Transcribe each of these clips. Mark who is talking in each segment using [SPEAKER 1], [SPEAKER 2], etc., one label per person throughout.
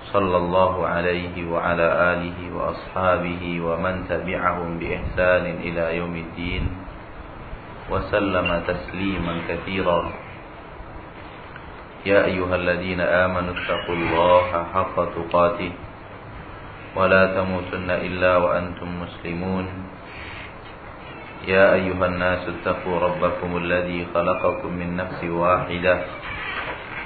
[SPEAKER 1] صلى الله عليه وعلى آله وأصحابه ومن تبعهم بإحسان إلى يوم الدين وسلم تسليما كثيرا. يا أيها الذين آمنوا اتقوا الله حق تقاته ولا تموتن إلا وأنتم مسلمون. يا أيها الناس اتقوا ربكم الذي خلقكم من نفس واحدة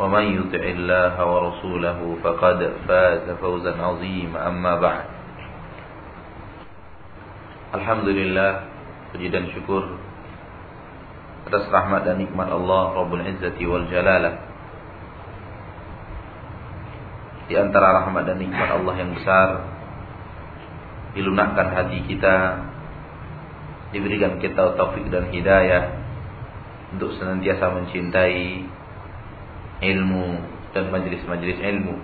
[SPEAKER 1] ومن يطع الله ورسوله فقد فاز فوزا عظيما أما بعد Alhamdulillah puji dan syukur atas rahmat dan nikmat Allah Rabbul Izzati wal Jalalah di antara rahmat dan nikmat Allah yang besar dilunakkan hati kita diberikan kita taufik dan hidayah untuk senantiasa mencintai ilmu dan majelis-majelis ilmu.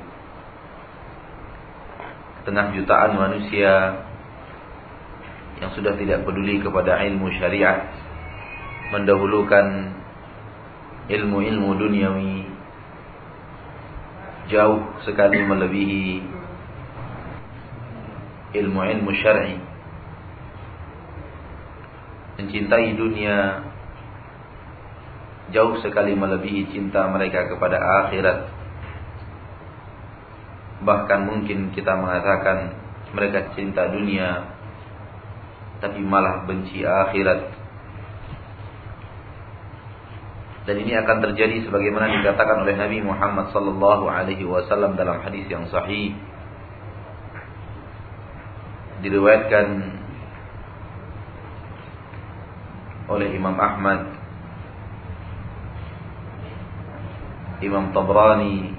[SPEAKER 1] Tengah jutaan manusia yang sudah tidak peduli kepada ilmu syariat, mendahulukan ilmu-ilmu duniawi jauh sekali melebihi ilmu-ilmu syar'i. Mencintai dunia jauh sekali melebihi cinta mereka kepada akhirat. Bahkan mungkin kita mengatakan mereka cinta dunia tapi malah benci akhirat. Dan ini akan terjadi sebagaimana dikatakan oleh Nabi Muhammad sallallahu alaihi wasallam dalam hadis yang sahih. Diriwayatkan oleh Imam Ahmad Imam Tabrani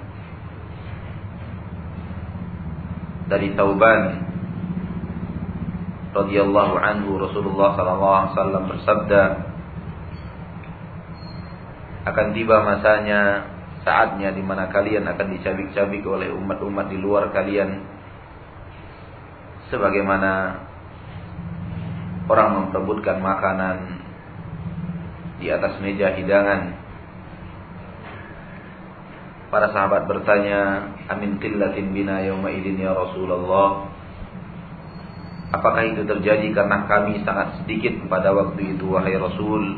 [SPEAKER 1] dari Tauban radhiyallahu anhu Rasulullah sallallahu alaihi wasallam bersabda akan tiba masanya saatnya di mana kalian akan dicabik-cabik oleh umat-umat di luar kalian sebagaimana orang memperebutkan makanan di atas meja hidangan Para sahabat bertanya, "Amin qillatin bina yauma idin ya Rasulullah?" Apakah itu terjadi karena kami sangat sedikit pada waktu itu wahai Rasul?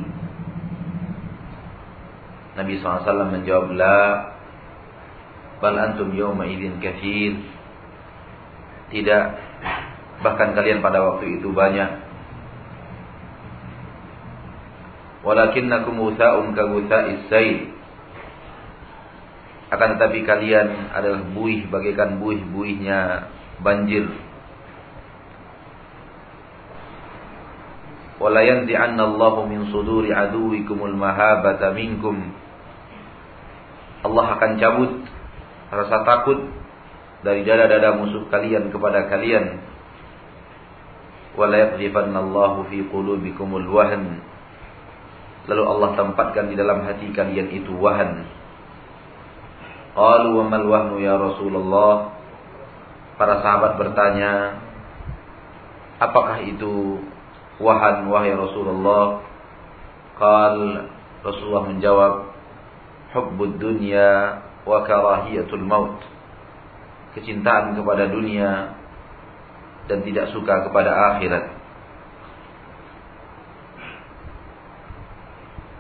[SPEAKER 1] Nabi SAW menjawab, "La, bal antum yauma idin katsir." Tidak, bahkan kalian pada waktu itu banyak. Walakinnakum utha'un ka sayl akan tetapi kalian adalah buih bagaikan buih-buihnya banjir. Wala yanzi'anna Allahu min suduri aduwikumul mahabata minkum. Allah akan cabut rasa takut dari dada-dada musuh kalian kepada kalian. Wala yaqdhifanna Allahu fi qulubikumul wahn. Lalu Allah tempatkan di dalam hati kalian itu wahan Qalu wa mal wahnu ya Rasulullah? Para sahabat bertanya, apakah itu wahan wahai Rasulullah? Qal Rasulullah menjawab, hubbud dunya wa karahiyatul maut. Kecintaan kepada dunia dan tidak suka kepada akhirat.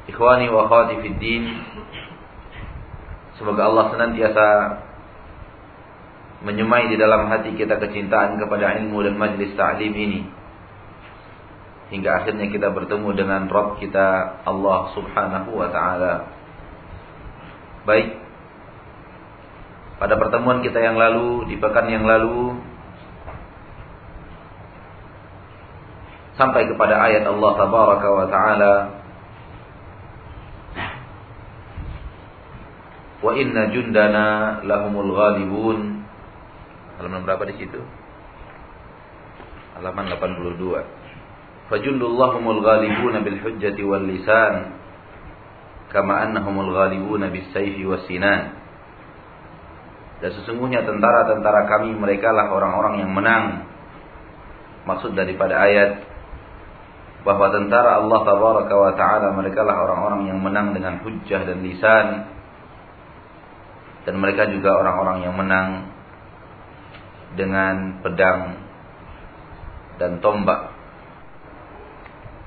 [SPEAKER 1] Ikhwani wa akhwati fid din Semoga Allah senantiasa menyemai di dalam hati kita kecintaan kepada ilmu dan majlis ta'lim ini. hingga akhirnya kita bertemu dengan Rabb kita Allah Subhanahu wa taala. Baik. Pada pertemuan kita yang lalu, di pekan yang lalu sampai kepada ayat Allah tabaraka wa taala Wa inna jundana lahumul ghalibun. Halaman berapa di situ? Halaman 82. Fajundullahumul ghalibuna bil hujjati wal lisan kama annahumul ghalibuna bis sayfi was sinan. Dan sesungguhnya tentara-tentara kami mereka lah orang-orang yang menang. Maksud daripada ayat bahwa tentara Allah tabaraka wa taala mereka lah orang-orang yang menang dengan hujjah dan lisan dan mereka juga orang-orang yang menang dengan pedang dan tombak.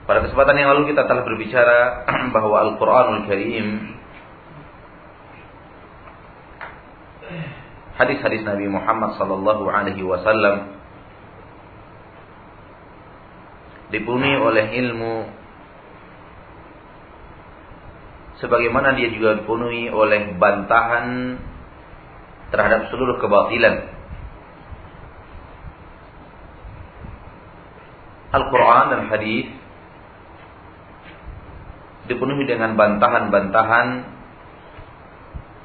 [SPEAKER 1] Pada kesempatan yang lalu kita telah berbicara bahwa Al-Quranul Karim hadis-hadis Nabi Muhammad sallallahu alaihi wasallam dipenuhi oleh ilmu sebagaimana dia juga dipenuhi oleh bantahan terhadap seluruh kebatilan. Al-Quran dan hadis dipenuhi dengan bantahan-bantahan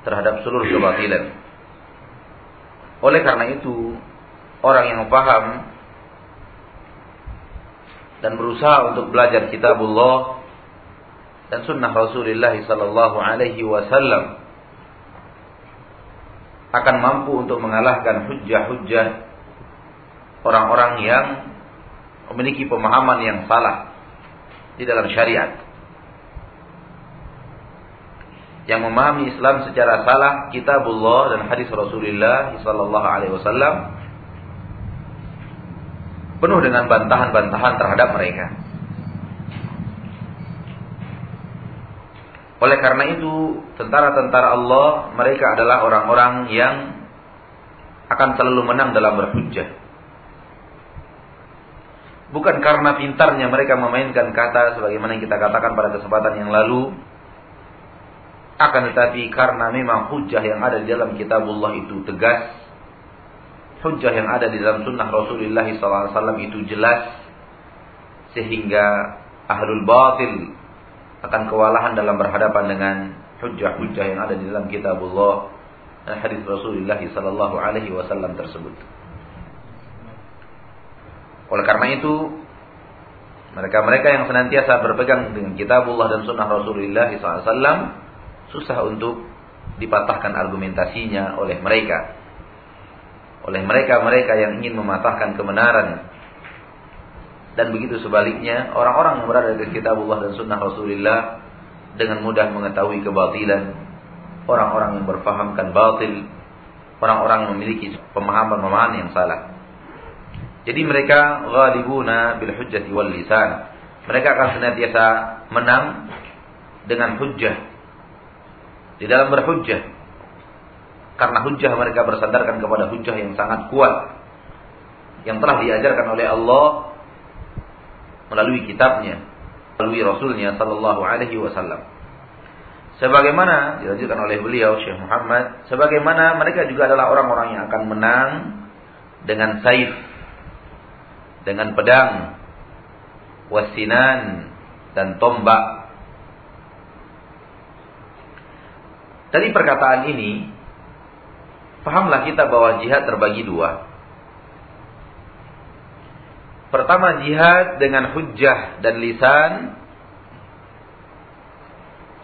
[SPEAKER 1] terhadap seluruh kebatilan. Oleh karena itu, orang yang paham dan berusaha untuk belajar kitabullah dan sunnah Rasulullah sallallahu alaihi wasallam akan mampu untuk mengalahkan hujah-hujah orang-orang yang memiliki pemahaman yang salah di dalam syariat yang memahami Islam secara salah kitabullah dan hadis Rasulullah sallallahu alaihi wasallam penuh dengan bantahan-bantahan terhadap mereka. Oleh karena itu, tentara-tentara Allah mereka adalah orang-orang yang akan selalu menang dalam berhujjah. Bukan karena pintarnya mereka memainkan kata sebagaimana yang kita katakan pada kesempatan yang lalu, akan tetapi karena memang hujah yang ada di dalam kitabullah itu tegas, hujah yang ada di dalam sunnah Rasulullah SAW itu jelas, sehingga ahlul batil akan kewalahan dalam berhadapan dengan hujah-hujah yang ada di dalam kitabullah dan hadis Rasulullah sallallahu alaihi wasallam tersebut. Oleh karena itu, mereka-mereka yang senantiasa berpegang dengan kitabullah dan sunnah Rasulullah SAW susah untuk dipatahkan argumentasinya oleh mereka. Oleh mereka-mereka yang ingin mematahkan kebenaran. Dan begitu sebaliknya, orang-orang yang berada di kitabullah dan sunnah Rasulullah dengan mudah mengetahui kebatilan. Orang-orang yang berfahamkan batil. Orang-orang yang memiliki pemahaman-pemahaman yang salah. Jadi mereka ghalibuna bil hujjati wal lisan. Mereka akan senantiasa menang dengan hujjah di dalam berhujjah. Karena hujjah mereka bersandarkan kepada hujjah yang sangat kuat. Yang telah diajarkan oleh Allah melalui kitabnya, melalui Rasulnya Sallallahu Alaihi Wasallam. Sebagaimana dilanjutkan oleh beliau Syekh Muhammad, sebagaimana mereka juga adalah orang-orang yang akan menang dengan saif, dengan pedang, wasinan dan tombak Dari perkataan ini, pahamlah kita bahwa jihad terbagi dua. Pertama jihad dengan hujjah dan lisan.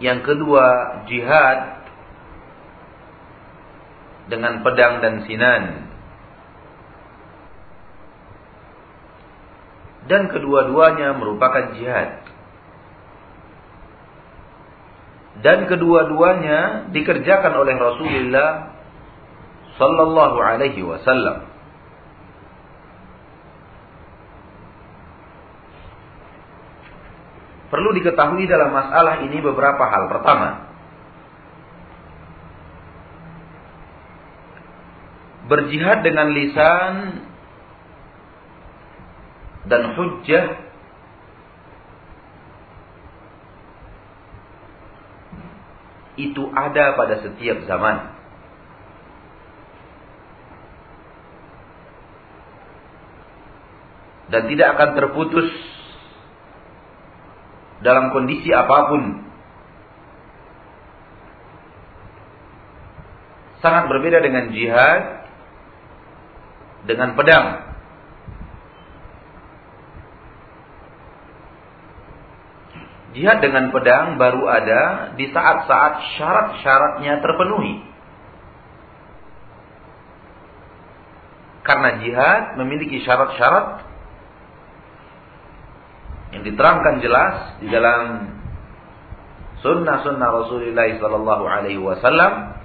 [SPEAKER 1] Yang kedua jihad dengan pedang dan sinan. Dan kedua-duanya merupakan jihad. dan kedua-duanya dikerjakan oleh Rasulullah sallallahu alaihi wasallam. Perlu diketahui dalam masalah ini beberapa hal. Pertama, berjihad dengan lisan dan hujjah itu ada pada setiap zaman. Dan tidak akan terputus dalam kondisi apa pun. Sangat berbeda dengan jihad dengan pedang. Jihad dengan pedang baru ada di saat-saat syarat-syaratnya terpenuhi. Karena jihad memiliki syarat-syarat yang diterangkan jelas di dalam sunnah-sunnah Rasulullah Sallallahu Alaihi Wasallam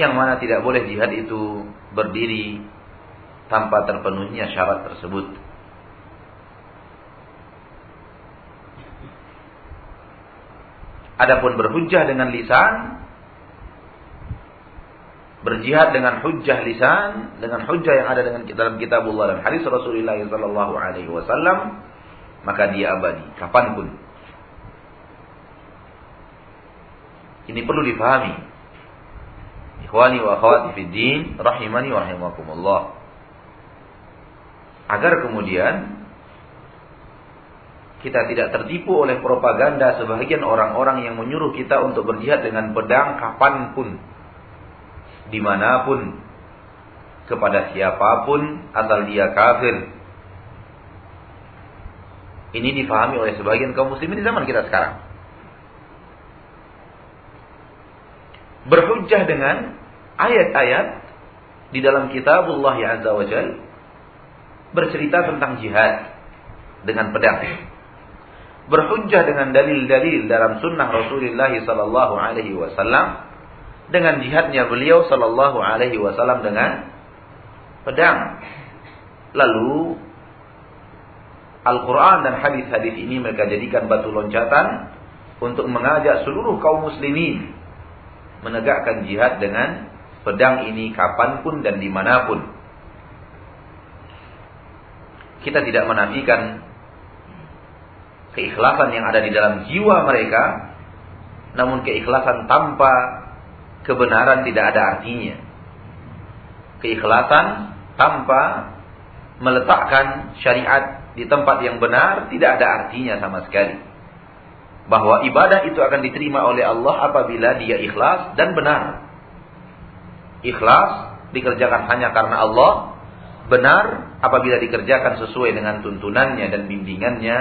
[SPEAKER 1] yang mana tidak boleh jihad itu berdiri tanpa terpenuhinya syarat tersebut. Adapun berhujjah dengan lisan, berjihad dengan hujjah lisan, dengan hujjah yang ada dengan dalam kitabullah dan hadis Rasulullah sallallahu alaihi wasallam, maka dia abadi kapan pun. Ini perlu difahami. Ikhwani wa akhwati fid din, rahimani wa rahimakumullah. Agar kemudian kita tidak tertipu oleh propaganda sebagian orang-orang yang menyuruh kita untuk berjihad dengan pedang kapan pun, di mana pun, kepada siapa pun asal dia kafir. Ini difahami oleh sebagian kaum muslimin di zaman kita sekarang. Berhujjah dengan ayat-ayat di dalam kitabullah ya azza wa jal bercerita tentang jihad dengan pedang berhujjah dengan dalil-dalil dalam sunnah Rasulullah sallallahu alaihi wasallam dengan jihadnya beliau sallallahu alaihi wasallam dengan pedang. Lalu Al-Quran dan hadis-hadis ini mereka jadikan batu loncatan untuk mengajak seluruh kaum muslimin menegakkan jihad dengan pedang ini kapan pun dan di mana pun. Kita tidak menafikan keikhlasan yang ada di dalam jiwa mereka, namun keikhlasan tanpa kebenaran tidak ada artinya. Keikhlasan tanpa meletakkan syariat di tempat yang benar tidak ada artinya sama sekali. Bahwa ibadah itu akan diterima oleh Allah apabila dia ikhlas dan benar. Ikhlas dikerjakan hanya karena Allah, benar apabila dikerjakan sesuai dengan tuntunannya dan bimbingannya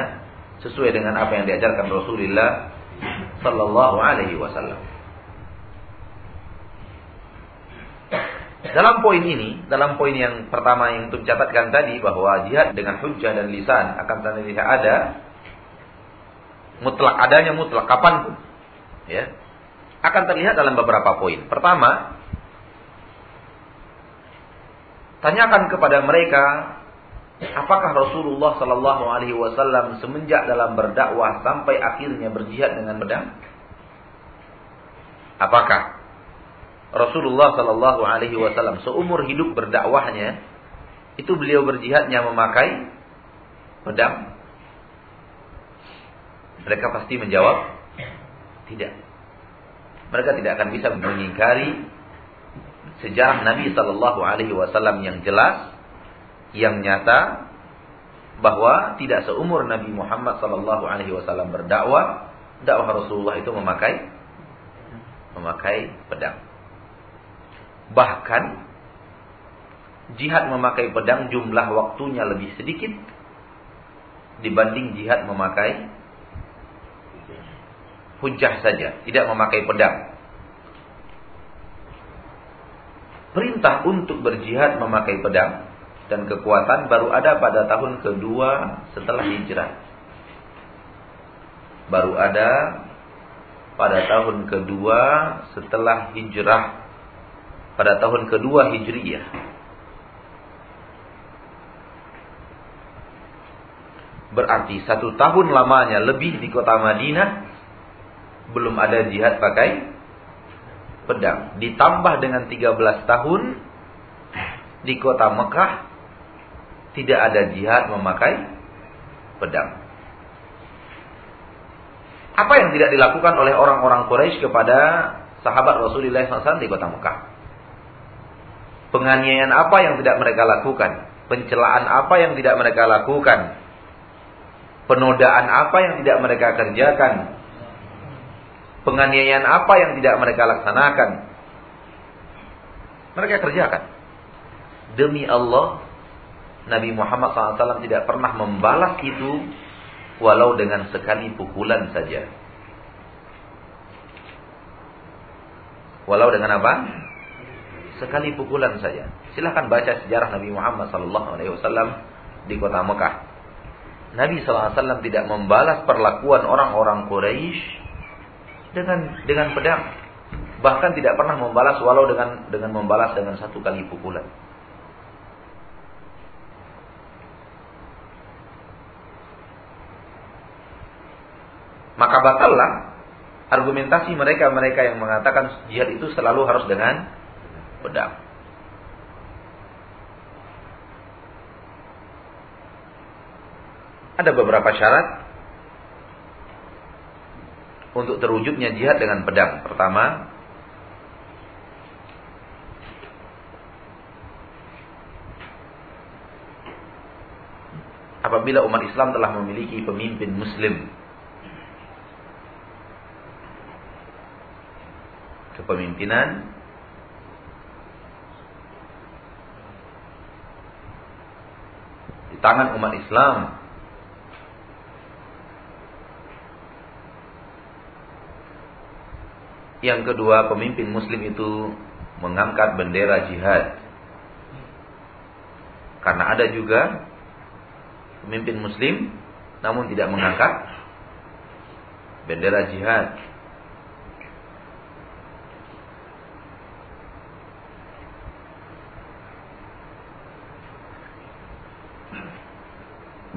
[SPEAKER 1] sesuai dengan apa yang diajarkan Rasulullah sallallahu alaihi wasallam. Dalam poin ini, dalam poin yang pertama yang untuk catatkan tadi bahwa jihad dengan hujjah dan lisan akan terlihat ada mutlak adanya mutlak kapan pun ya akan terlihat dalam beberapa poin. Pertama, tanyakan kepada mereka Apakah Rasulullah Sallallahu Alaihi Wasallam semenjak dalam berdakwah sampai akhirnya berjihad dengan pedang? Apakah Rasulullah Sallallahu Alaihi Wasallam seumur hidup berdakwahnya itu beliau berjihadnya memakai pedang? Mereka pasti menjawab tidak. Mereka tidak akan bisa mengingkari sejarah Nabi Sallallahu Alaihi Wasallam yang jelas yang nyata bahwa tidak seumur Nabi Muhammad sallallahu alaihi wasallam berdakwah, dakwah Rasulullah itu memakai memakai pedang. Bahkan jihad memakai pedang jumlah waktunya lebih sedikit dibanding jihad memakai hujah saja, tidak memakai pedang. Perintah untuk berjihad memakai pedang dan kekuatan baru ada pada tahun kedua setelah hijrah. Baru ada pada tahun kedua setelah hijrah. Pada tahun kedua hijriyah. Berarti satu tahun lamanya lebih di kota Madinah belum ada jihad pakai pedang. Ditambah dengan 13 tahun di kota Mekah tidak ada jihad memakai pedang. Apa yang tidak dilakukan oleh orang-orang Quraisy kepada sahabat Rasulullah SAW di kota Mekah? Penganiayaan apa yang tidak mereka lakukan? Pencelaan apa yang tidak mereka lakukan? Penodaan apa yang tidak mereka kerjakan? Penganiayaan apa yang tidak mereka laksanakan? Mereka kerjakan. Demi Allah, Nabi Muhammad SAW tidak pernah membalas itu walau dengan sekali pukulan saja. Walau dengan apa? Sekali pukulan saja. Silahkan baca sejarah Nabi Muhammad SAW di kota Mekah. Nabi SAW tidak membalas perlakuan orang-orang Quraisy dengan dengan pedang. Bahkan tidak pernah membalas walau dengan dengan membalas dengan satu kali pukulan. Maka batallah argumentasi mereka-mereka yang mengatakan jihad itu selalu harus dengan pedang. Ada beberapa syarat untuk terwujudnya jihad dengan pedang. Pertama, apabila umat Islam telah memiliki pemimpin muslim kepemimpinan tangan umat Islam Yang kedua, pemimpin muslim itu mengangkat bendera jihad. Karena ada juga pemimpin muslim namun tidak mengangkat bendera jihad.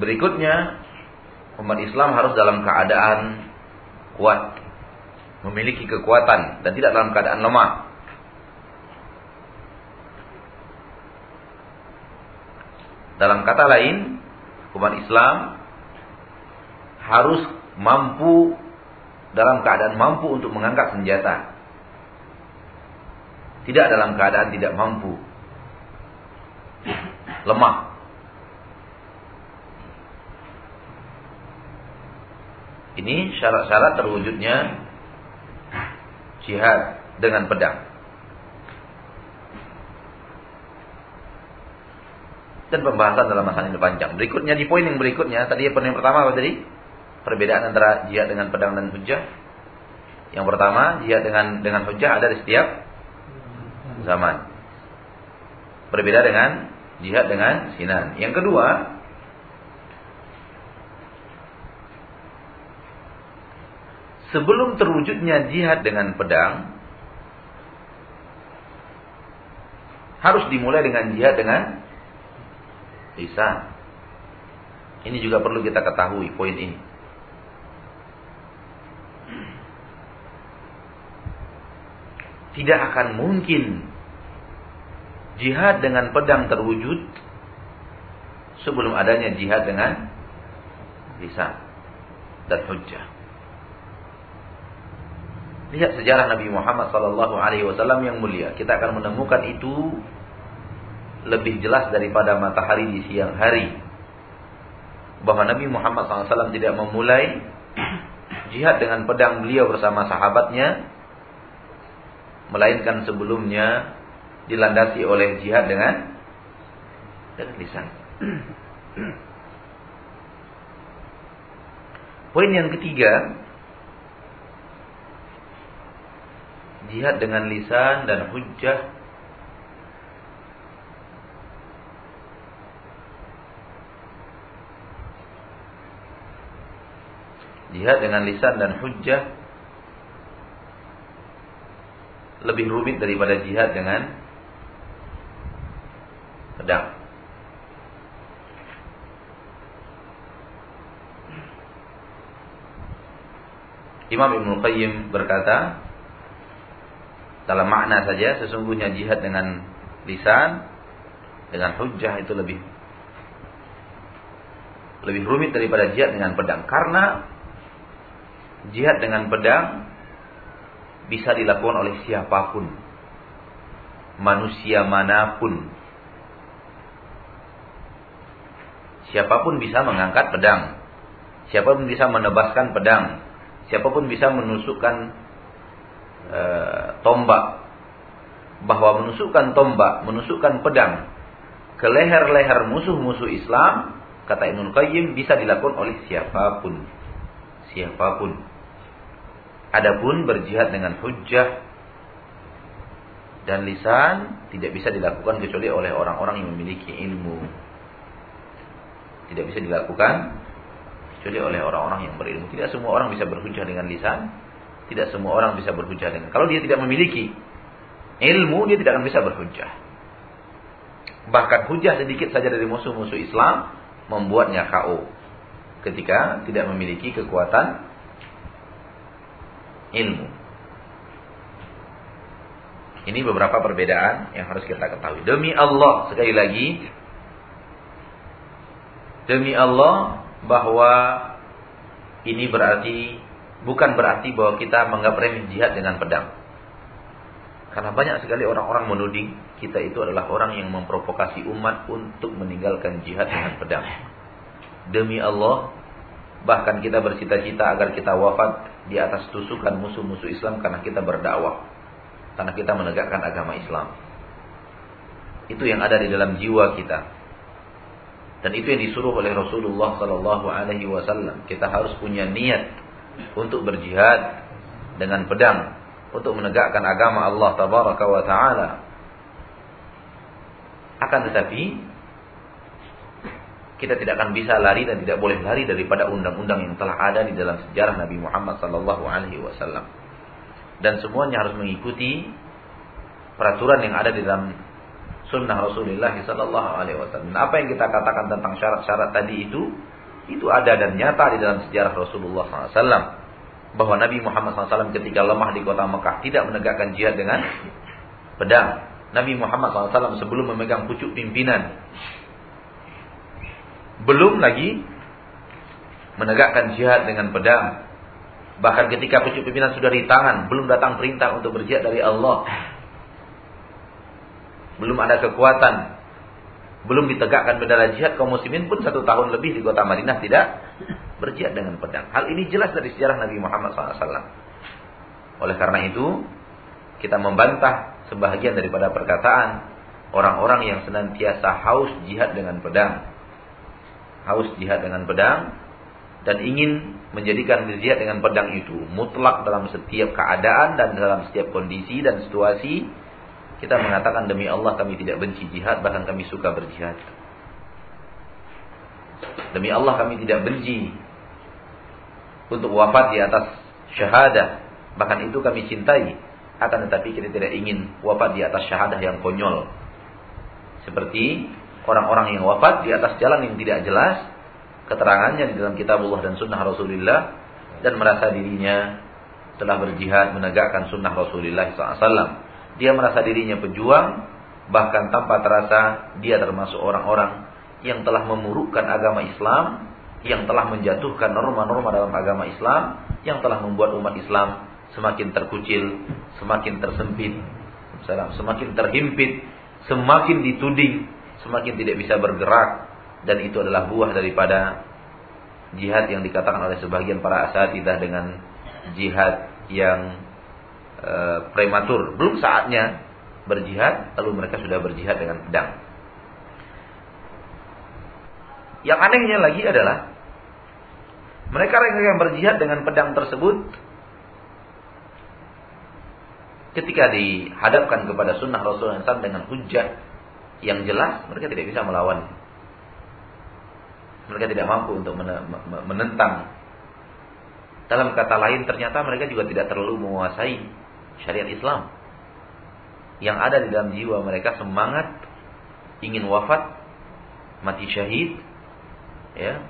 [SPEAKER 1] Berikutnya, umat Islam harus dalam keadaan kuat, memiliki kekuatan dan tidak dalam keadaan lemah. Dalam kata lain, umat Islam harus mampu dalam keadaan mampu untuk mengangkat senjata. Tidak dalam keadaan tidak mampu. Lemah. Ini syarat-syarat terwujudnya jihad dengan pedang. Dan pembahasan dalam masalah ini panjang. Berikutnya di poin yang berikutnya, tadi poin yang pertama apa tadi? Perbedaan antara jihad dengan pedang dan hujah. Yang pertama, jihad dengan dengan hujah ada di setiap zaman. Berbeda dengan jihad dengan sinan. Yang kedua, sebelum terwujudnya jihad dengan pedang harus dimulai dengan jihad dengan lisan. Ini juga perlu kita ketahui poin ini. Tidak akan mungkin jihad dengan pedang terwujud sebelum adanya jihad dengan lisan dan hujjah. Lihat sejarah Nabi Muhammad sallallahu alaihi wasallam yang mulia. Kita akan menemukan itu lebih jelas daripada matahari di siang hari. Bahwa Nabi Muhammad SAW tidak memulai jihad dengan pedang beliau bersama sahabatnya. Melainkan sebelumnya dilandasi oleh jihad dengan dengan lisan. Poin yang ketiga, jihad dengan lisan dan hujjah jihad dengan lisan dan hujjah lebih rumit daripada jihad dengan pedang. Imam Ibn Qayyim berkata, dalam makna saja sesungguhnya jihad dengan lisan dengan hujjah itu lebih lebih rumit daripada jihad dengan pedang karena jihad dengan pedang bisa dilakukan oleh siapa pun. Manusia mana pun. Siapa pun bisa mengangkat pedang. Siapa pun bisa menebaskan pedang. Siapa pun bisa menusukkan e, tombak. Bahwa menusukkan tombak, menusukkan pedang ke leher-leher musuh-musuh Islam, kata Ibnu Qayyim bisa dilakukan oleh siapa pun. Siapa pun. Adapun berjihad dengan hujjah dan lisan tidak bisa dilakukan kecuali oleh orang-orang yang memiliki ilmu. Tidak bisa dilakukan kecuali oleh orang-orang yang berilmu. Tidak semua orang bisa berhujjah dengan lisan, tidak semua orang bisa berhujjah dengan. Kalau dia tidak memiliki ilmu, dia tidak akan bisa berhujjah. Bahkan hujah sedikit saja dari musuh-musuh Islam membuatnya KO. Ketika tidak memiliki kekuatan ilmu. Ini beberapa perbedaan yang harus kita ketahui. Demi Allah, sekali lagi. Demi Allah bahwa ini berarti bukan berarti bahwa kita menganggap remeh jihad dengan pedang. Karena banyak sekali orang-orang menuding kita itu adalah orang yang memprovokasi umat untuk meninggalkan jihad dengan pedang. Demi Allah, bahkan kita bercita-cita agar kita wafat di atas tusukan musuh-musuh Islam karena kita berdakwah. Karena kita menegakkan agama Islam. Itu yang ada di dalam jiwa kita. Dan itu yang disuruh oleh Rasulullah Sallallahu Alaihi Wasallam. Kita harus punya niat untuk berjihad dengan pedang untuk menegakkan agama Allah Tabaraka wa Taala akan tetapi kita tidak akan bisa lari dan tidak boleh lari daripada undang-undang yang telah ada di dalam sejarah Nabi Muhammad sallallahu alaihi wasallam. Dan semuanya harus mengikuti peraturan yang ada di dalam sunnah Rasulullah sallallahu alaihi wasallam. Apa yang kita katakan tentang syarat-syarat tadi itu itu ada dan nyata di dalam sejarah Rasulullah SAW. Bahwa Nabi Muhammad SAW ketika lemah di kota Mekah tidak menegakkan jihad dengan pedang. Nabi Muhammad SAW sebelum memegang pucuk pimpinan. Belum lagi menegakkan jihad dengan pedang. Bahkan ketika pucuk pimpinan sudah di tangan, belum datang perintah untuk berjihad dari Allah. Belum ada kekuatan. Belum ditegakkan bendera jihad, kaum muslimin pun satu tahun lebih di kota Madinah tidak berjihad dengan pedang. Hal ini jelas dari sejarah Nabi Muhammad SAW. Oleh karena itu, kita membantah sebahagian daripada perkataan orang-orang yang senantiasa haus jihad dengan pedang. Haus jihad dengan pedang dan ingin menjadikan jihad dengan pedang itu mutlak dalam setiap keadaan dan dalam setiap kondisi dan situasi. Kita mengatakan demi Allah kami tidak benci jihad bahkan kami suka berjihad. Demi Allah kami tidak benci untuk wafat di atas syahadah bahkan itu kami cintai akan tetapi kita tidak ingin wafat di atas syahadah yang konyol. Seperti orang-orang yang wafat di atas jalan yang tidak jelas keterangannya di dalam kitab Allah dan sunnah Rasulullah dan merasa dirinya telah berjihad menegakkan sunnah Rasulullah SAW. Dia merasa dirinya pejuang, bahkan tanpa terasa dia termasuk orang-orang yang telah memurukkan agama Islam, yang telah menjatuhkan norma-norma dalam agama Islam, yang telah membuat umat Islam semakin terkucil, semakin tersempit, semakin terhimpit, semakin dituding, semakin tidak bisa bergerak. Dan itu adalah buah daripada jihad yang dikatakan oleh sebagian para asatidah dengan jihad yang e, prematur. Belum saatnya berjihad, lalu mereka sudah berjihad dengan pedang. Yang anehnya lagi adalah mereka yang berjihad dengan pedang tersebut ketika dihadapkan kepada sunnah Rasulullah SAW dengan hujah yang jelas, mereka tidak bisa melawan. Mereka tidak mampu untuk menentang. Dalam kata lain, ternyata mereka juga tidak terlalu menguasai syariat Islam. Yang ada di dalam jiwa mereka semangat ingin wafat, mati syahid, ya,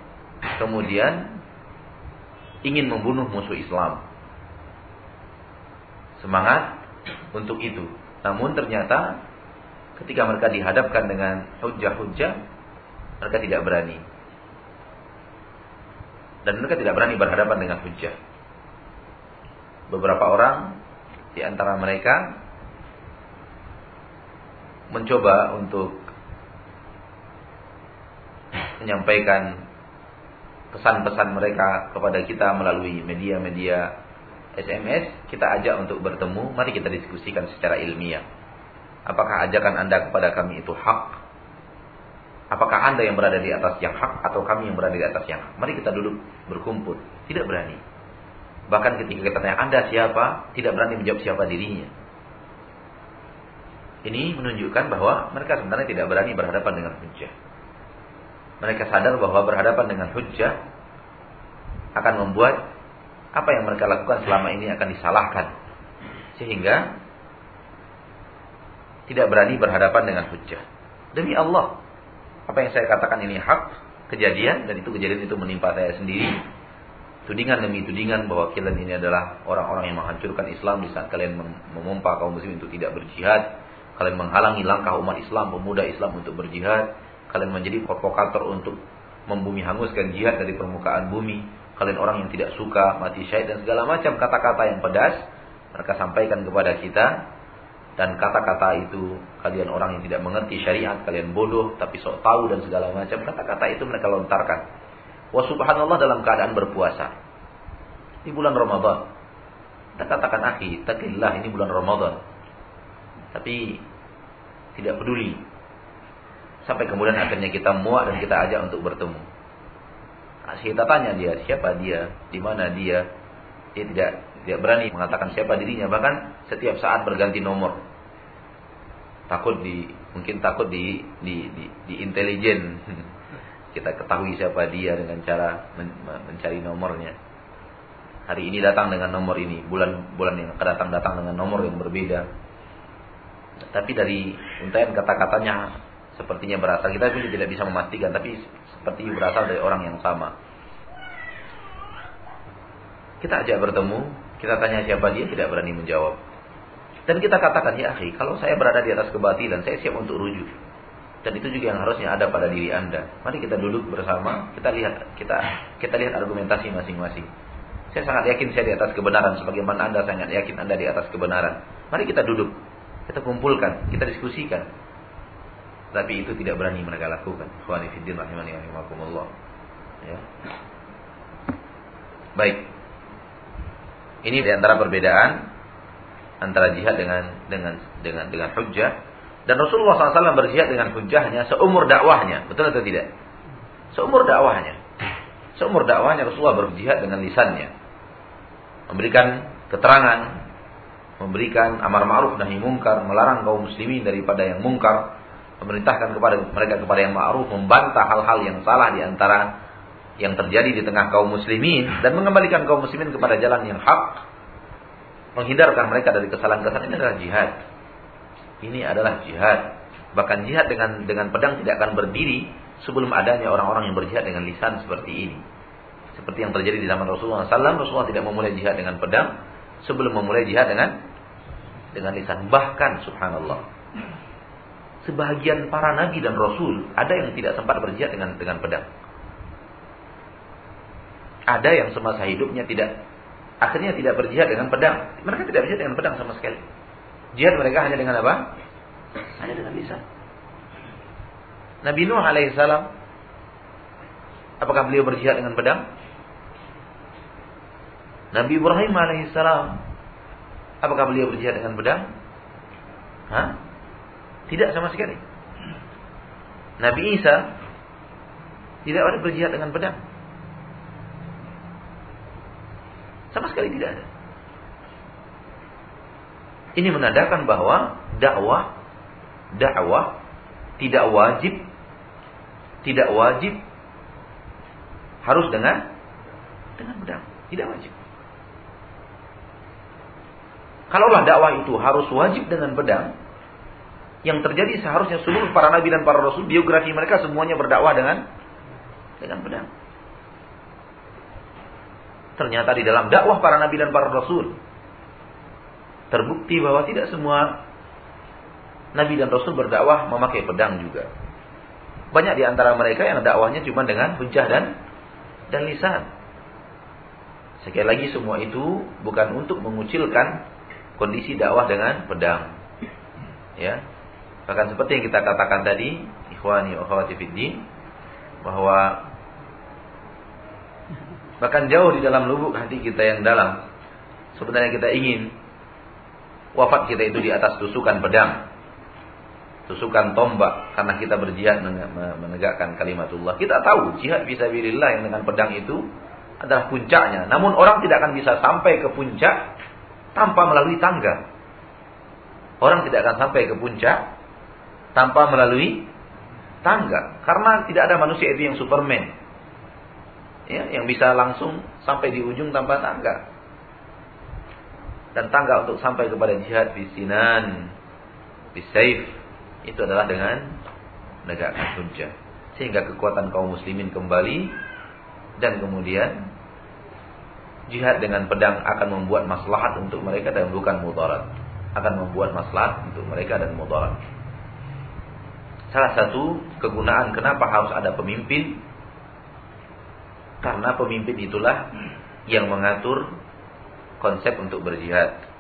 [SPEAKER 1] kemudian ingin membunuh musuh Islam. Semangat untuk itu. Namun ternyata ketika mereka dihadapkan dengan hujah-hujah, mereka tidak berani. Dan mereka tidak berani berhadapan dengan hujah. beberapa orang di antara mereka mencoba untuk menyampaikan pesan-pesan mereka kepada kita melalui media-media SMS, kita ajak untuk bertemu, mari kita diskusikan secara ilmiah. Apakah ajakan Anda kepada kami itu hak? Apakah Anda yang berada di atas yang hak atau kami yang berada di atas yang hak? Mari kita duduk berkumpul. Tidak berani. Bahkan ketika kita tanya Anda siapa, tidak berani menjawab siapa dirinya. Ini menunjukkan bahwa mereka sebenarnya tidak berani berhadapan dengan hujjah. Mereka sadar bahwa berhadapan dengan hujjah akan membuat apa yang mereka lakukan selama ini akan disalahkan. Sehingga tidak berani berhadapan dengan hujjah. Demi Allah, apa yang saya katakan ini hak, kejadian dan itu kejadian itu menimpa saya sendiri. Tudingan demi tudingan bahwa kalian ini adalah orang-orang yang menghancurkan Islam di saat kalian memompa kaum muslim untuk tidak berjihad, kalian menghalangi langkah umat Islam, pemuda Islam untuk berjihad, kalian menjadi provokator untuk membumi hanguskan jihad dari permukaan bumi, kalian orang yang tidak suka mati syahid dan segala macam kata-kata yang pedas mereka sampaikan kepada kita. Dan kata-kata itu kalian orang yang tidak mengerti syariat kalian bodoh tapi sok tahu dan segala macam kata-kata itu mereka lontarkan wa subhanallah dalam keadaan berpuasa. Di bulan Ramadan. Kita katakan akhi takillah ini bulan Ramadan. Tapi tidak peduli. Sampai kemudian akhirnya kita muak dan kita ajak untuk bertemu. Nah, kita tanya dia, siapa dia, di mana dia. Dia tidak tidak berani mengatakan siapa dirinya, bahkan setiap saat berganti nomor. Takut di mungkin takut di di di, di intelijen. Kita ketahui siapa dia dengan cara men, mencari nomornya. Hari ini datang dengan nomor ini, bulan bulan yang akan datang datang dengan nomor yang berbeda. Tapi dari untayan kata-katanya sepertinya berasal kita pun tidak bisa memastikan, tapi seperti berasal dari orang yang sama. Kita ajak bertemu, kita tanya siapa dia, tidak berani menjawab. Dan kita katakan, ya akhi, kalau saya berada di atas kebatilan, saya siap untuk rujuk. Dan itu juga yang harusnya ada pada diri Anda. Mari kita duduk bersama, kita lihat kita kita lihat argumentasi masing-masing. Saya sangat yakin saya di atas kebenaran sebagaimana Anda sangat yakin Anda di atas kebenaran. Mari kita duduk, kita kumpulkan, kita diskusikan. Tapi itu tidak berani mereka lakukan. Ikhwani fiddin rahimani. Ya. Baik. Ini di antara perbedaan antara jihad dengan dengan dengan dengan hujjah dan Rasulullah SAW berjihad dengan hujjahnya seumur dakwahnya, betul atau tidak? Seumur dakwahnya, seumur dakwahnya Rasulullah berjihad dengan lisannya, memberikan keterangan, memberikan amar ma'ruf nahi mungkar, melarang kaum muslimin daripada yang mungkar, memerintahkan kepada mereka kepada yang ma'ruf, membantah hal-hal yang salah di antara yang terjadi di tengah kaum muslimin dan mengembalikan kaum muslimin kepada jalan yang hak, menghindarkan mereka dari kesalahan-kesalahan ini adalah jihad. Ini adalah jihad. Bahkan jihad dengan dengan pedang tidak akan berdiri sebelum adanya orang-orang yang berjihad dengan lisan seperti ini. Seperti yang terjadi di zaman Rasulullah SAW, Rasulullah tidak memulai jihad dengan pedang sebelum memulai jihad dengan dengan lisan. Bahkan subhanallah, sebagian para nabi dan rasul ada yang tidak sempat berjihad dengan dengan pedang. Ada yang semasa hidupnya tidak akhirnya tidak berjihad dengan pedang. Mereka tidak berjihad dengan pedang sama sekali. Jihad mereka hanya dengan apa? Hanya dengan lisan. Nabi Nuh alaihissalam apakah beliau berjihad dengan pedang? Nabi Ibrahim alaihissalam apakah beliau berjihad dengan pedang? Hah? Tidak sama sekali. Nabi Isa tidak ada berjihad dengan pedang. Sama sekali tidak ada. Ini menandakan bahwa dakwah dakwah tidak wajib tidak wajib harus dengan dengan pedang, tidak wajib. Kalaulah dakwah itu harus wajib dengan pedang, yang terjadi seharusnya seluruh para nabi dan para rasul biografi mereka semuanya berdakwah dengan dengan pedang. Ternyata di dalam dakwah para nabi dan para rasul terbukti bahwa tidak semua nabi dan rasul berdakwah memakai pedang juga. Banyak di antara mereka yang dakwahnya cuma dengan hujah dan dan lisan. Sekali lagi semua itu bukan untuk mengucilkan kondisi dakwah dengan pedang. Ya. Bahkan seperti yang kita katakan tadi, ikhwani wa bahwa bahkan jauh di dalam lubuk hati kita yang dalam sebenarnya kita ingin wafat kita itu di atas tusukan pedang tusukan tombak karena kita berjihad menegakkan kalimatullah. Kita tahu jihad fisabilillah yang dengan pedang itu adalah puncaknya. Namun orang tidak akan bisa sampai ke puncak tanpa melalui tangga. Orang tidak akan sampai ke puncak tanpa melalui tangga. Karena tidak ada manusia itu yang superman. Ya, yang bisa langsung sampai di ujung tanpa tangga. Dan tangga untuk sampai kepada jihad di sinan, di safe, itu adalah dengan menegakkan hujjah. Sehingga kekuatan kaum muslimin kembali dan kemudian jihad dengan pedang akan membuat maslahat untuk mereka dan bukan mudarat. Akan membuat maslahat untuk mereka dan mudarat. Salah satu kegunaan kenapa harus ada pemimpin karena pemimpin itulah yang mengatur konsep untuk berjihad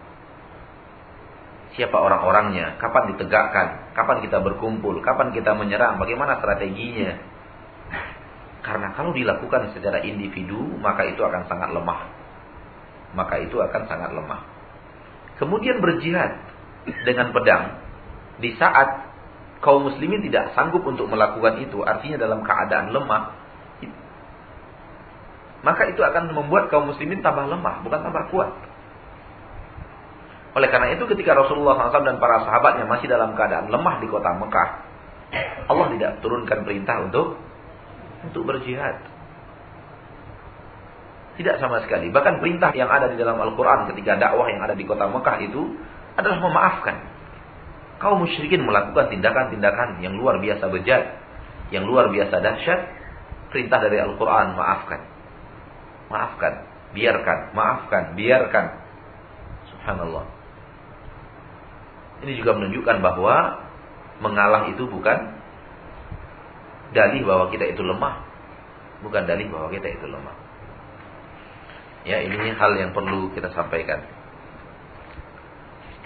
[SPEAKER 1] siapa orang-orangnya, kapan ditegakkan, kapan kita berkumpul, kapan kita menyerang, bagaimana strateginya. Karena kalau dilakukan secara individu, maka itu akan sangat lemah. Maka itu akan sangat lemah. Kemudian berjihad dengan pedang di saat kaum muslimin tidak sanggup untuk melakukan itu, artinya dalam keadaan lemah, maka itu akan membuat kaum muslimin tambah lemah, bukan tambah kuat. Oleh karena itu ketika Rasulullah SAW dan para sahabatnya masih dalam keadaan lemah di kota Mekah, Allah tidak turunkan perintah untuk untuk berjihad. Tidak sama sekali. Bahkan perintah yang ada di dalam Al-Quran ketika dakwah yang ada di kota Mekah itu adalah memaafkan. Kaum musyrikin melakukan tindakan-tindakan yang luar biasa bejat, yang luar biasa dahsyat. Perintah dari Al-Quran maafkan. Maafkan. Biarkan. Maafkan. Biarkan. Subhanallah. Ini juga menunjukkan bahwa mengalah itu bukan dalih bahwa kita itu lemah. Bukan dalih bahwa kita itu lemah. Ya, ini hal yang perlu kita sampaikan.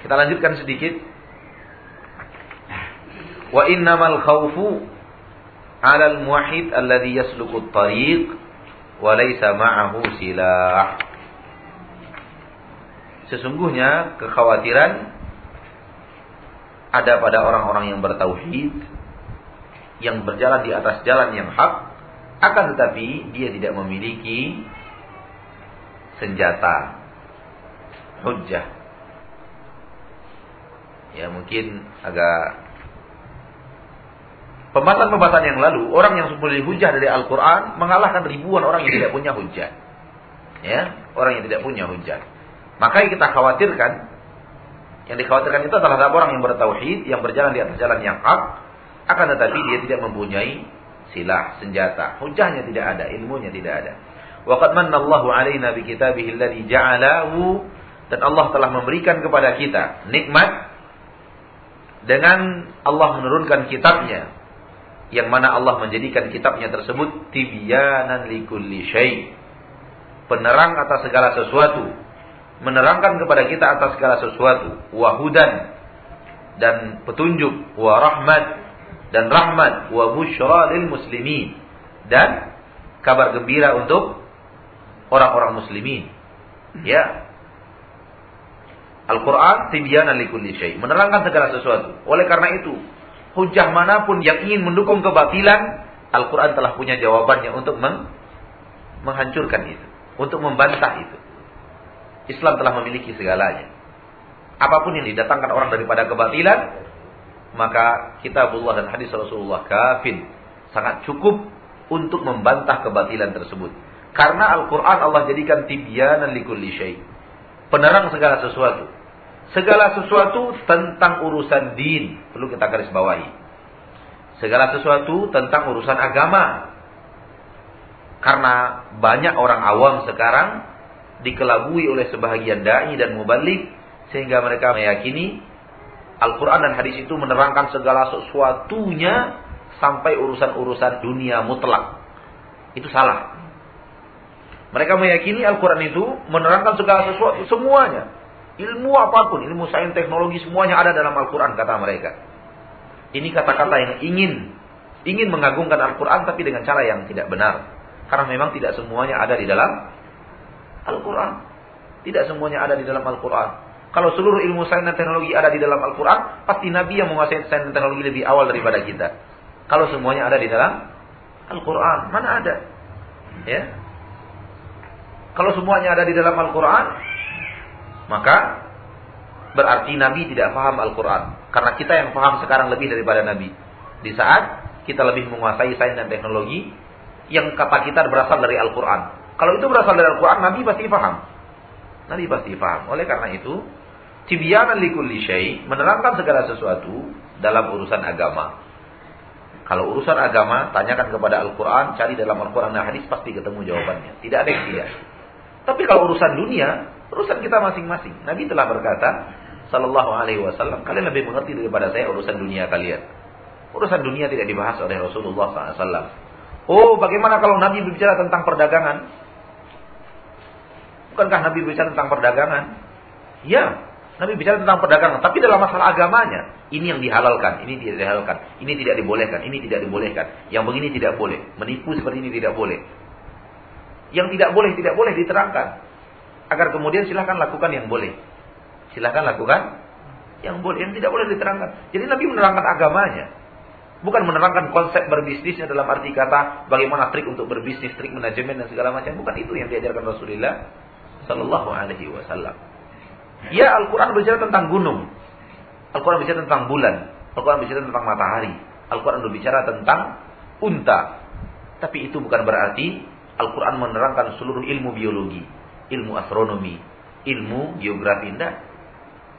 [SPEAKER 1] Kita lanjutkan sedikit. Wa innamal khawfu 'ala al-muwahhid alladhi yasluku at-tariq wa laysa ma'ahu silah. Sesungguhnya kekhawatiran ada pada orang-orang yang bertauhid yang berjalan di atas jalan yang hak akan tetapi dia tidak memiliki senjata hujjah ya mungkin agak pembahasan-pembahasan yang lalu orang yang memiliki hujjah dari Al-Qur'an mengalahkan ribuan orang yang tidak punya hujjah ya orang yang tidak punya hujjah maka kita khawatirkan yang dikhawatirkan itu adalah orang yang bertauhid, yang berjalan di atas jalan yang hak, akan tetapi dia tidak mempunyai silah, senjata. Hujahnya tidak ada, ilmunya tidak ada. Waqad manna Allahu alaina bi kitabihi alladhi ja'alahu dan Allah telah memberikan kepada kita nikmat dengan Allah menurunkan kitabnya yang mana Allah menjadikan kitabnya tersebut tibyanan likulli syai. Penerang atas segala sesuatu menerangkan kepada kita atas segala sesuatu wahudan dan petunjuk wa rahmat dan rahmat wa busyra lil muslimin dan kabar gembira untuk orang-orang muslimin. Ya. Al-Quran tibyanan likulli syai menerangkan segala sesuatu. Oleh karena itu hujah mana pun yang ingin mendukung kebatilan Al-Quran telah punya jawabannya untuk meng menghancurkan itu untuk membantah itu Islam telah memiliki segalanya. Apa pun yang didatangkan orang daripada kebatilan, maka kitabullah dan hadis Rasulullah kafin sangat cukup untuk membantah kebatilan tersebut. Karena Al-Quran Allah jadikan tibyanan likulli syai. Penerang segala sesuatu. Segala sesuatu tentang urusan din. Perlu kita garis bawahi. Segala sesuatu tentang urusan agama. Karena banyak orang awam sekarang dikelabui oleh sebahagian dai dan mubalik sehingga mereka meyakini Al-Quran dan hadis itu menerangkan segala sesuatunya sampai urusan-urusan dunia mutlak. Itu salah.
[SPEAKER 2] Mereka meyakini Al-Quran itu menerangkan segala sesuatu, semuanya. Ilmu apa pun, ilmu sains, teknologi, semuanya ada dalam Al-Quran, kata mereka. Ini kata-kata yang ingin ingin mengagungkan Al-Quran tapi dengan cara yang tidak benar. Karena memang tidak semuanya ada di dalam Al-Quran. Tidak semuanya ada di dalam Al-Quran. Kalau seluruh ilmu sains dan teknologi ada di dalam Al-Quran, pasti Nabi yang menguasai sains dan teknologi lebih awal daripada kita. Kalau semuanya ada di dalam Al-Quran, mana ada? Ya. Kalau semuanya ada di dalam Al-Quran, maka berarti Nabi tidak paham Al-Quran. Karena kita yang paham sekarang lebih daripada Nabi. Di saat kita lebih menguasai sains dan teknologi, yang kata kita berasal dari Al-Quran. Kalau itu berasal dari Al-Quran, Nabi pasti paham. Nabi pasti paham. Oleh karena itu, tibyanan likulli syai menerangkan segala sesuatu dalam urusan agama. Kalau urusan agama, tanyakan kepada Al-Quran, cari dalam Al-Quran dan hadis, pasti ketemu jawabannya. Tidak ada yang tidak. Tapi kalau urusan dunia, urusan kita masing-masing. Nabi telah berkata, Sallallahu Alaihi Wasallam, kalian lebih mengerti daripada saya urusan dunia kalian. Urusan dunia tidak dibahas oleh Rasulullah SAW. Oh, bagaimana kalau Nabi berbicara tentang perdagangan? Bukankah Nabi bicara tentang perdagangan? Ya, Nabi bicara tentang perdagangan, tapi dalam masalah agamanya, ini yang dihalalkan, ini tidak dihalalkan, ini tidak dibolehkan, ini tidak dibolehkan, yang begini tidak boleh, menipu seperti ini tidak boleh. Yang tidak boleh tidak boleh diterangkan. Agar kemudian silahkan lakukan yang boleh. Silahkan lakukan yang boleh, yang tidak boleh diterangkan. Jadi Nabi menerangkan agamanya. Bukan menerangkan konsep berbisnisnya dalam arti kata bagaimana trik untuk berbisnis, trik manajemen dan segala macam. Bukan itu yang diajarkan Rasulullah Sallallahu Alaihi Wasallam. Ya Al-Quran berbicara tentang gunung. Al-Quran berbicara tentang bulan. Al-Quran berbicara tentang matahari. Al-Quran berbicara tentang unta. Tapi itu bukan berarti Al-Quran menerangkan seluruh ilmu biologi, ilmu astronomi, ilmu geografi. Tidak.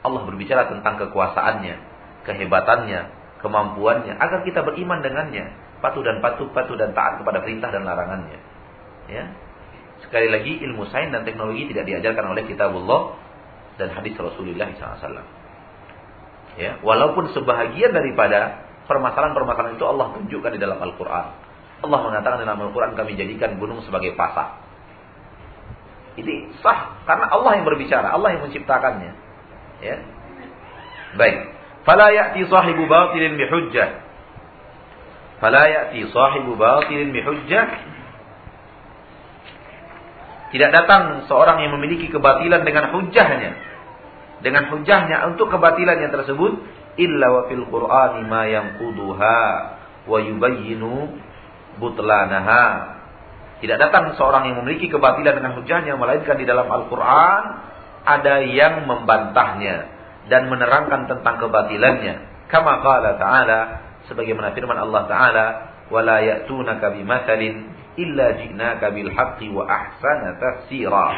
[SPEAKER 2] Allah berbicara tentang kekuasaannya, kehebatannya, kemampuannya, agar kita beriman dengannya, patuh dan patuh, patuh dan taat kepada perintah dan larangannya. Ya, Sekali lagi ilmu sains dan teknologi tidak diajarkan oleh kitabullah dan hadis Rasulullah SAW. Ya, walaupun sebahagian daripada permasalahan-permasalahan itu Allah tunjukkan di dalam Al-Quran. Allah mengatakan dalam Al-Quran kami jadikan gunung sebagai pasak. Ini sah karena Allah yang berbicara, Allah yang menciptakannya. Ya. Baik. Fala ya'ti sahibu batilin bihujjah. Fala ya'ti sahibu batilin bihujjah tidak datang seorang yang memiliki kebatilan dengan hujahnya. Dengan hujahnya untuk kebatilan yang tersebut. Illa wa fil qur'ani ma yanquduha wa yubayyinu butlanaha. Tidak datang seorang yang memiliki kebatilan dengan hujahnya. Melainkan di dalam Al-Quran ada yang membantahnya. Dan menerangkan tentang kebatilannya. Kama qala ta'ala. Sebagaimana firman Allah ta'ala. Wala ya'tunaka bimathalin illa ji'naka bil haqqi wa ahsana tafsira.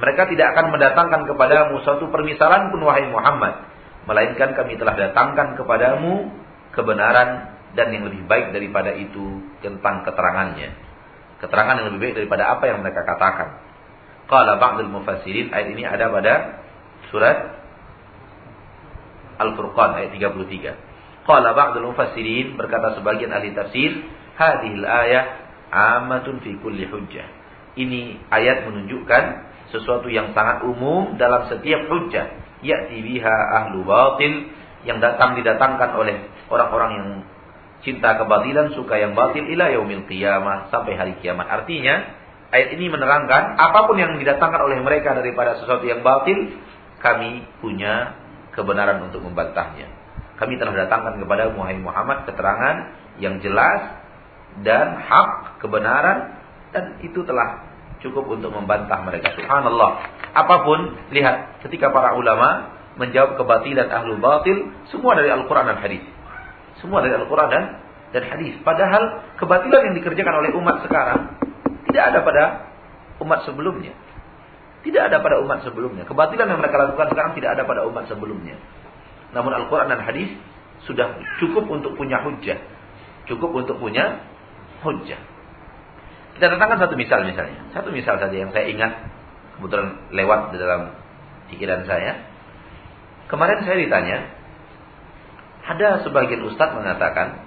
[SPEAKER 2] Mereka tidak akan mendatangkan kepadamu suatu permisalan pun wahai Muhammad, melainkan kami telah datangkan kepadamu kebenaran dan yang lebih baik daripada itu tentang keterangannya. Keterangan yang lebih baik daripada apa yang mereka katakan. Qala ba'dul mufassirin ayat ini ada pada surat Al-Furqan ayat 33. Qala ba'dul mufassirin berkata sebagian ahli tafsir, hadhil ayah amatun fi kulli hujjah. Ini ayat menunjukkan sesuatu yang sangat umum dalam setiap hujjah. Ya'ti biha ahlu batil yang datang didatangkan oleh orang-orang yang cinta kebatilan, suka yang batil ila yaumil qiyamah sampai hari kiamat. Artinya, ayat ini menerangkan apa pun yang didatangkan oleh mereka daripada sesuatu yang batil, kami punya kebenaran untuk membantahnya. Kami telah datangkan kepada Muhammad keterangan yang jelas dan hak kebenaran dan itu telah cukup untuk membantah mereka. Subhanallah. Apa pun, lihat ketika para ulama menjawab kebatilan ahlu batil, semua dari Al-Quran dan hadis. Semua dari Al-Quran dan, dan hadis. Padahal kebatilan yang dikerjakan oleh umat sekarang tidak ada pada umat sebelumnya. Tidak ada pada umat sebelumnya. Kebatilan yang mereka lakukan sekarang tidak ada pada umat sebelumnya. Namun Al-Quran dan hadis sudah cukup untuk punya hujah. Cukup untuk punya hujjah. Kita datangkan satu misal misalnya. Satu misal saja yang saya ingat kebetulan lewat di dalam pikiran saya. Kemarin saya ditanya, ada sebagian ustadz mengatakan,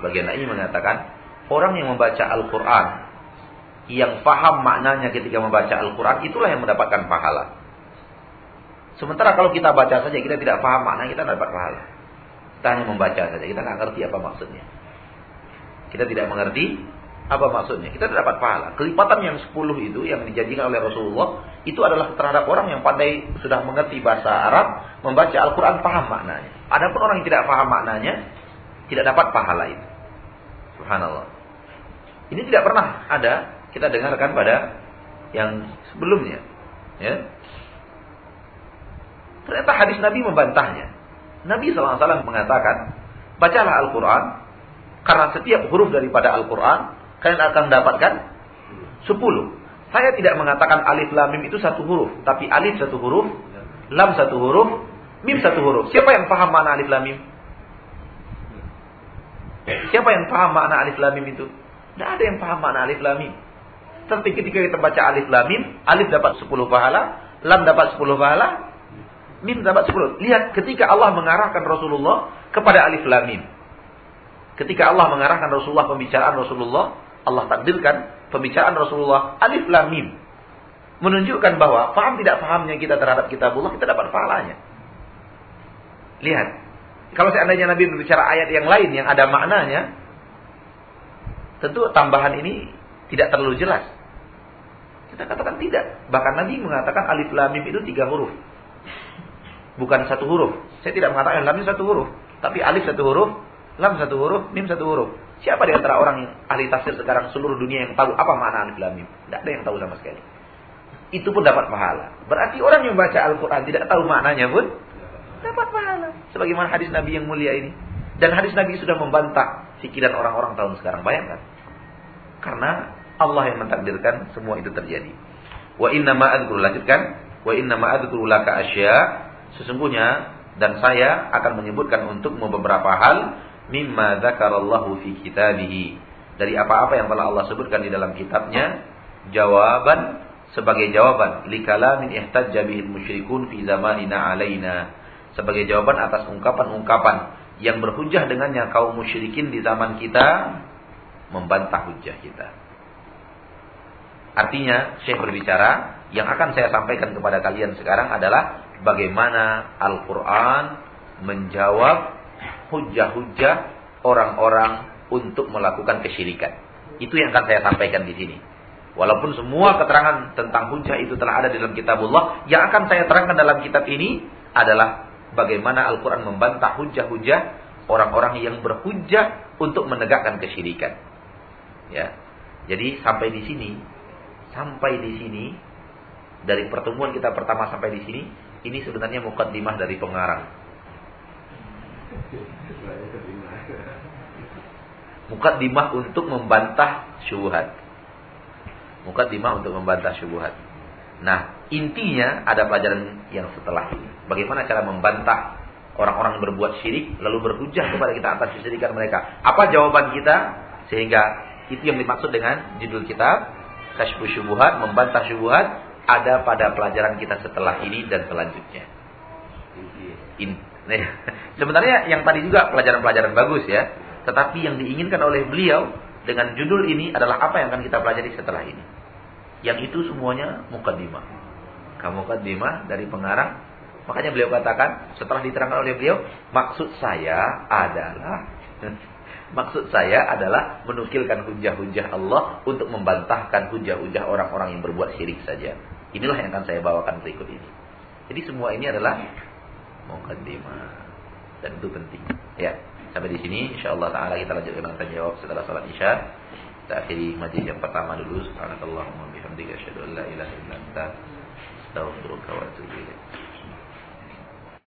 [SPEAKER 2] sebagian na'i mengatakan, orang yang membaca Al-Quran yang paham maknanya ketika membaca Al-Quran, itulah yang mendapatkan pahala. Sementara kalau kita baca saja, kita tidak paham makna, kita tidak dapat pahala. Kita hanya membaca saja, kita nggak ngerti apa maksudnya. Kita tidak mengerti apa maksudnya. Kita tidak dapat pahala. Kelipatan yang 10 itu yang dijanjikan oleh Rasulullah, itu adalah terhadap orang yang pandai sudah mengerti bahasa Arab, membaca Al-Quran, paham maknanya. Adapun orang yang tidak paham maknanya, tidak dapat pahala itu. Subhanallah. Ini tidak pernah ada kita dengarkan pada yang sebelumnya. Ya. Ternyata hadis Nabi membantahnya. Nabi SAW mengatakan, bacalah Al-Quran, karena setiap huruf daripada Al-Quran, kalian akan mendapatkan 10. Saya tidak mengatakan alif lam mim itu satu huruf, tapi alif satu huruf, lam satu huruf, mim satu huruf. Siapa yang paham makna alif lam mim? Siapa yang paham makna alif lam mim itu? Tidak ada yang paham makna alif lam mim. Tapi ketika kita baca alif lam mim, alif dapat 10 pahala, lam dapat 10 pahala, mim dapat 10. Lihat ketika Allah mengarahkan Rasulullah kepada alif lam mim. Ketika Allah mengarahkan Rasulullah pembicaraan Rasulullah, Allah takdirkan pembicaraan Rasulullah alif lam mim. Menunjukkan bahwa paham tidak pahamnya kita terhadap kitabullah, kita dapat pahalanya. Lihat. Kalau seandainya Nabi berbicara ayat yang lain yang ada maknanya, tentu tambahan ini tidak terlalu jelas. Kita katakan tidak. Bahkan Nabi mengatakan alif lam mim itu tiga huruf. Bukan satu huruf. Saya tidak mengatakan lam satu huruf. Tapi alif satu huruf, lam satu huruf, mim satu huruf. Siapa di antara orang ahli tafsir sekarang seluruh dunia yang tahu apa makna alif lam mim? Tidak ada yang tahu sama sekali. Itu pun dapat pahala. Berarti orang yang baca Al-Quran tidak tahu maknanya pun. Sebagaimana hadis Nabi yang mulia ini. Dan hadis Nabi sudah membantah pikiran orang-orang tahun sekarang. Bayangkan. Karena Allah yang mentakdirkan semua itu terjadi. Wa inna ma'adkuru lanjutkan. Wa inna ma'adkuru laka asya. Sesungguhnya dan saya akan menyebutkan untuk beberapa hal mimma dzakarallahu fi kitabihi dari apa-apa yang telah Allah sebutkan di dalam kitabnya jawaban sebagai jawaban likalamin ihtajja bihi musyrikun fi zamanina alaina sebagai jawaban atas ungkapan-ungkapan yang berhujah dengannya kaum musyrikin di zaman kita membantah hujah kita. Artinya, Syekh berbicara, yang akan saya sampaikan kepada kalian sekarang adalah bagaimana Al-Quran menjawab hujah-hujah orang-orang untuk melakukan kesyirikan. Itu yang akan saya sampaikan di sini. Walaupun semua keterangan tentang hujah itu telah ada dalam kitabullah, yang akan saya terangkan dalam kitab ini adalah bagaimana Al-Quran membantah hujah-hujah orang-orang yang berhujah untuk menegakkan kesyirikan. Ya, jadi sampai di sini, sampai di sini dari pertemuan kita pertama sampai di sini, ini sebenarnya mukaddimah dari pengarang. Mukaddimah untuk membantah syubhat. Mukaddimah untuk membantah syubhat. Nah, intinya ada pelajaran yang setelah ini. Bagaimana cara membantah orang-orang berbuat syirik lalu berhujah kepada kita atas kesyirikan mereka. Apa jawaban kita sehingga itu yang dimaksud dengan judul kitab Kashfu Syubuhat, membantah syubhat ada pada pelajaran kita setelah ini dan selanjutnya. In, sebenarnya yang tadi juga pelajaran-pelajaran bagus ya. Tetapi yang diinginkan oleh beliau dengan judul ini adalah apa yang akan kita pelajari setelah ini. Yang itu semuanya mukaddimah. Kamu mukaddimah dari pengarang. Makanya beliau katakan setelah diterangkan oleh beliau, maksud saya adalah maksud saya adalah menukilkan hujah-hujah Allah untuk membantahkan hujah-hujah orang-orang yang berbuat syirik saja. Inilah yang akan saya bawakan berikut ini. Jadi semua ini adalah mukaddimah dan itu penting. Ya. Sampai di sini insyaallah taala kita lanjutkan tanya jawab setelah salat Isya. Kita akhiri majlis yang pertama dulu. Subhanakallahumma bihamdika asyhadu an la ilaha illa anta wa atubu ilaik.